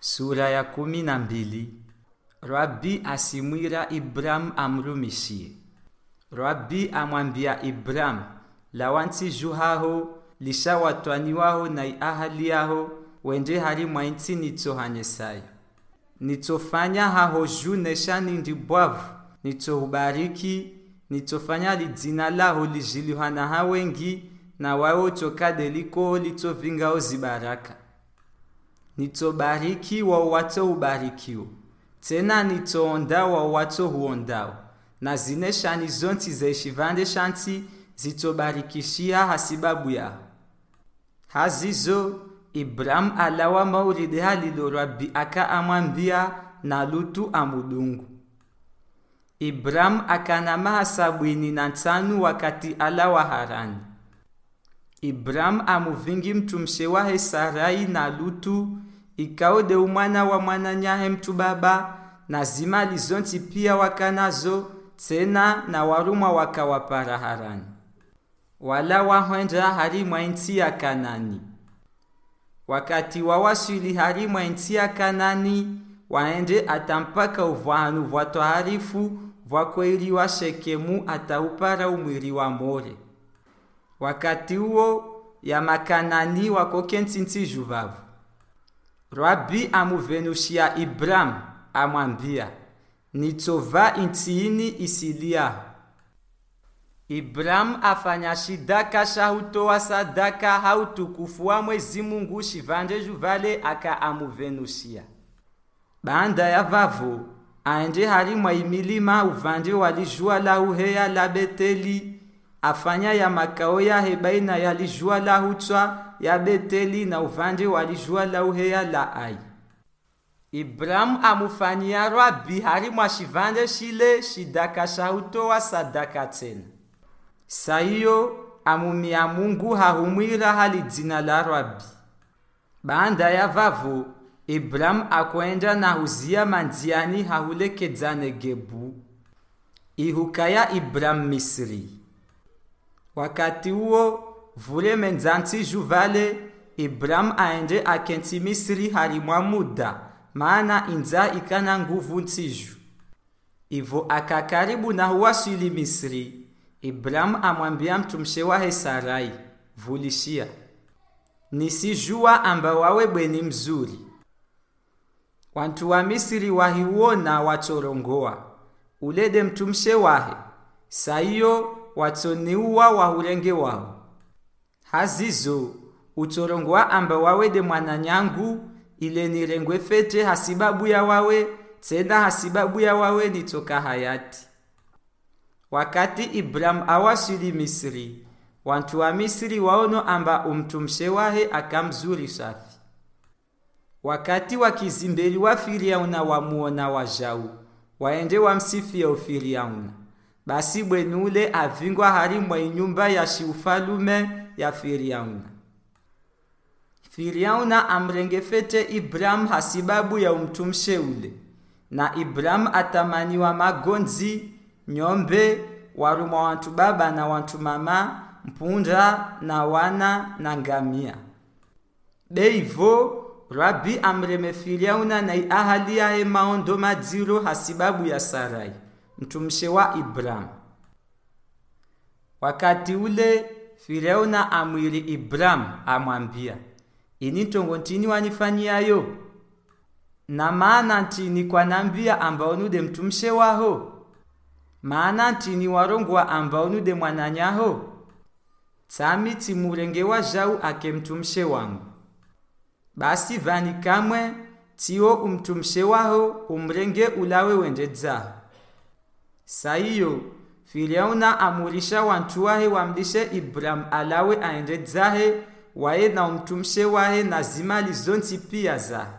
sura ya kumi na mbili. Rabi asimwira Ibramu amrumishie. Rabi amwambia Ibramu, lawansi juhaho lishawatwaniwaho na ahali yaho wende hari nitso nitsohanyesayo nitsofanya haho ju neshani ndi bwavu. Nitsohubariki nitsofanya lidzina laho lijilihwana hawengi na wawo tsokadelikoho litsovingaho zibaraka nitsobariki wao ubarikiwo. Tena nitsoonda wao watsohuondao na zine shani zonti zeshivande shanti zitsobarikishia hasibabu yaho. Hazizo ibram alawa mauride halilo rabi aka amwambia na lutu amudungu. Ibram akanama hasabwini na ntanu wakati alawa harani ibramu amuvingi mtumshe wahe sarai na lutu ikaode umwana wa mwananyahe mtu baba na zimali zonti pia wakanazo tena na warumwa wakawapara harani wala wahwenda hari mwa nchi ya kanani. Wakati wawaswili hari mwa nchi ya kanani waende atampaka uvwanu vwatwaharifu vwakweliwa shekemu ataupara umwiri wa more wakati uwo ya makanani wakoke ntsinti juvavu. Rabi amuvenushia ibramu amwambia nitsova intiini isiliaho. Ibramu afanya shidaka shahutowa sadaka hautukufu wa mwezi mungu shivande juvale aka amuvenushia. Banda ya vavu aende hari mwa imilima uvande walijua la uheya la beteli afanya ya makao yahe baina ya lijua la hutswa ya beteli na uvanje wa lijua la uheya la ai. Ibrahimu amufanyia bihari hari mwa shivande shile shidaka shahutowa sadaka tena saiyo amumia mungu hahumwira hali dzina la rabi. Baanda ya vavu Ibrahimu akwenda na huzia mandziani hahulekedzane gebu ihuka ya ibramu misri wakati uwo vule menzanti juvale ibramu aende akenti misri harimwa muda maana inza ikana nguvu nsiju ivo akakaribu na huwasili misri ibramu amwambia mtumshe wahe sarai vulishia. Nisijua amba wawe bweni mzuri. Wantu wa misiri wahiwona wachorongoa. Ulede mtumshe wahe. Saiyo watsoniuwa wahulenge wao. Hazizo utsorongwa amba wawede mwananyangu ile nirengwe fete hasibabu ya wawe tena hasibabu ya wawe nitoka hayati. Wakati ibram awasili misri wantu wa misri waono amba umtumshe wahe akamzuri safi. Wakati wakizimbeli wa firiauna wamuona wajau waende wamsifia ufiriauna basi bwenule avingwa hali mwa inyumba ya shiufalume ya firiauna. Firiauna amrengefete Ibrahim hasibabu ya umtumshe ule. Na ibramu atamaniwa magonzi nyombe warumwa wantu baba na wantu mama mpunda na wana na ngamia. Beivo rabi amreme firiauna na ahali yahe maondo madziro hasibabu ya sarai mtumshe wa Ibrahim. wakati ule firauna amwili ibramu amwambia ini ntongo ntini wanifanyiyayo na maana ntini kwanambia ambao nude mtumshe waho maana ntini warongwa ambao nude mwananyaho tsami timurenge wa jau ake mtumshe wangu. Basi vani kamwe tio umtumshe waho umrenge ulawe wende dzaho saiyo firiauna amurisha wantu wahe wamlishe ibramu alawe aende dzahe waye na umtumshe wahe na zimali zonzi pia zahe